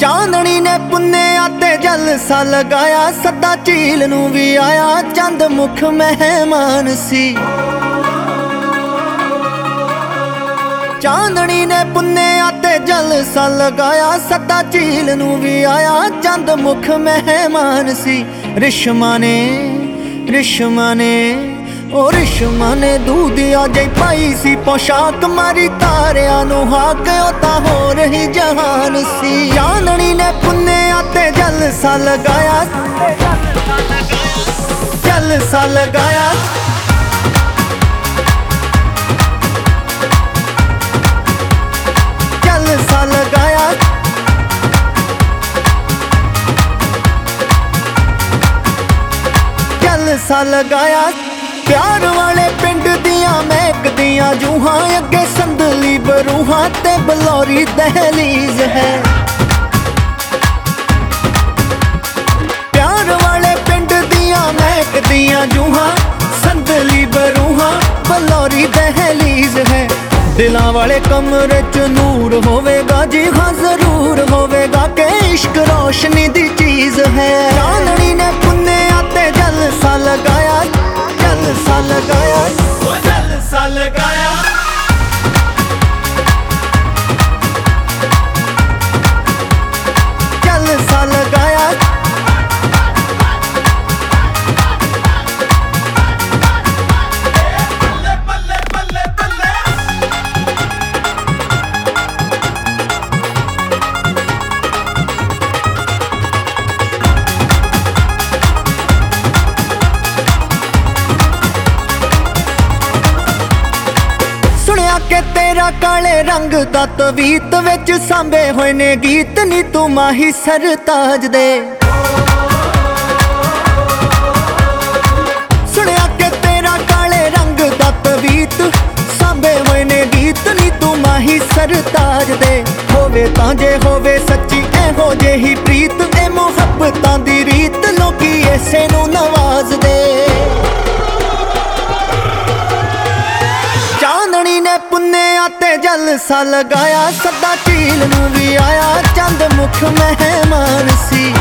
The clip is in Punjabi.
ਚਾਂਦਣੀ ਨੇ ਪੁੰਨਿਆ ਤੇ ਜਲਸਾ ਲਗਾਇਆ, ਸੱਦਾ ਝੀਲ ਨੂੰ ਵੀ ਆਇਆ, ਚੰਦ ਮੁਖ ਮਹਿਮਾਨ ਸੀ। ਚਾਂਦਣੀ ਨੇ ਪੁੰਨਿਆ ਤੇ ਜਲਸਾ ਲਗਾਇਆ, ਸੱਦਾ ਝੀਲ ਨੂੰ ਵੀ ਆਇਆ, ਚੰਦ ਮੁਖ ਮਹਿਮਾਨ ਸੀ। ਰਿਸ਼ਮਾ ਨੇ ਰਿਸ਼ਮਾ ਨੇ ਉਹ ਰਿਸ਼ਮਾ ਨੇ ਦੂਧਿਆ ਜੈ ਪਾਈ ਸੀ, ਪੋਸ਼ਾਕ ਮਾਰੀ ਤਾਰਿਆਂ ਨੂੰ ਹਾਕ, ਉਹ ਤਾਂ ਹੋ ਰਹੀ ਜਹਾਨ ਸੀ। ਯਾਰ ਪੁੰਨਿਆ ਤੇ ਜਲਸਾ ਲਗਾਇਆ। ਜਲਸਾ ਲਗਾਇਆ। ਜਲਸਾ ਲਗਾਇਆ। ਜਲਸਾ ਲਗਾਇਆ। ਪਿਆਰ ਵਾਲੇ ਪਿੰਡ ਦੀਆਂ ਮਹਿਕਦੀਆਂ ਜੂਹਾਂ, ਅੱਗੇ ਸੰਦਲੀ ਬਰੂਹਾਂ ਤੇ ਬਲੌਰੀ ਦਹਲੀਜ਼ ਹੈ। ਵਾਲੇ ਕਮਰੇ ਚ ਨੂਰ ਹੋਵੇਗਾ ਜੀ ਹਾਂ ਜ਼ਰੂਰ ਹੋਵੇਗਾ ਕਿ ਇਸ਼ਕ ਰੋਸ਼ਨੀ ਦੀ ਚੀਜ਼ ਹੈ। ਚਾਂਦਣੀ ਨੇ ਕਿ ਤੇਰਾ ਕਾਲੇ ਰੰਗ ਦਾ ਤਵੀਤ ਵਿੱਚ ਸਾਂਭੇ ਹੋਏ ਨੇ ਗੀਤ ਨੀ ਤੂੰ ਮਾਹੀ ਸਰਤਾਜ ਦੇ। ਸੁਣਿਆ ਕਿ ਤੇਰਾ ਕਾਲੇ ਰੰਗ ਦਾ ਤਵੀਤ ਸਾਂਭੇ ਹੋਏ ਨੇ ਗੀਤ ਨੀ ਤੂੰ ਮਾਹੀ ਸਰਤਾਜ ਦੇ। ਹੋਵੇ ਤਾਂ ਜੇ ਹੋਵੇ ਸੱਚੀ ਇਹੋ ਜਿਹੀ ਪ੍ਰੀਤ, ਇਹ ਮੁਹੱਬਤਾਂ ਦੀ ਰੀਤ ਲੋਕੀ ਐਸੇ ਨੂੰ ਨਵਾਜ਼ਦੇ ਜਲਸਾ ਲਗਾਇਆ ਸੱਦਾ ਝੀਲ ਨੂੰ ਵੀ ਆਇਆ ਚੰਦ ਮੁਖ ਮਹਿਮਾਨ ਸੀ।